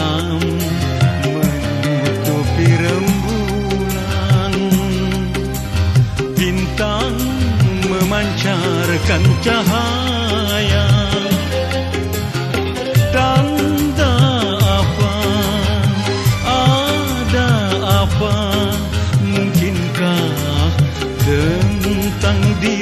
malam menutupi rembulan. Bintang memancarkan cahaya. Tanda apa ada apa mungkinkah tentang diri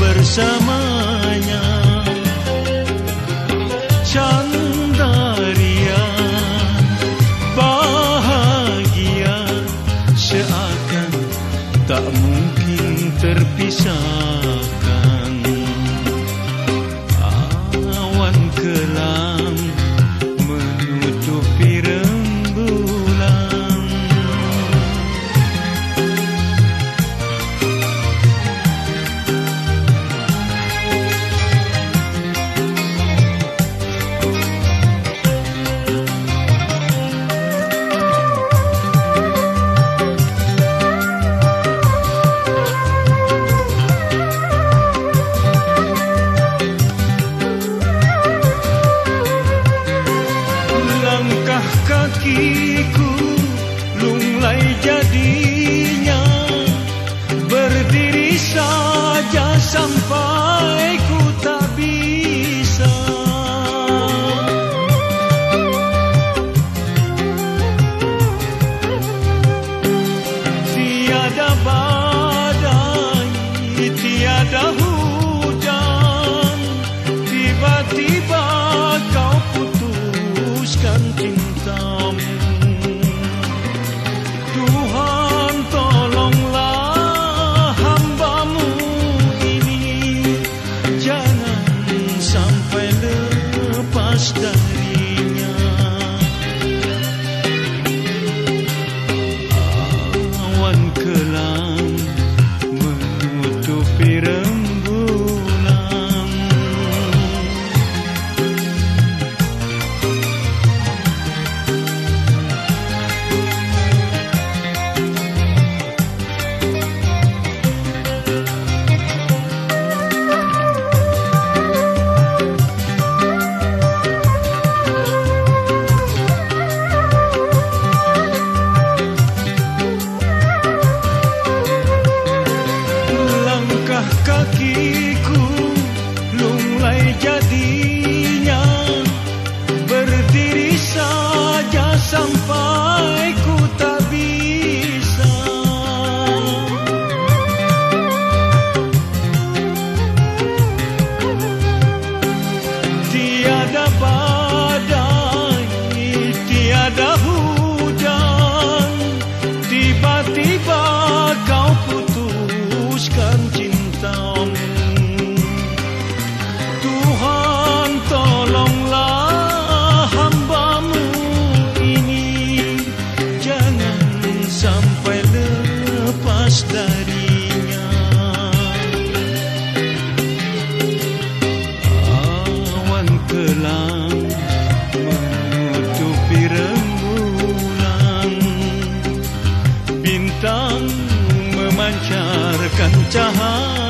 bersamanya. กั心 Bintang memancarkan cahaya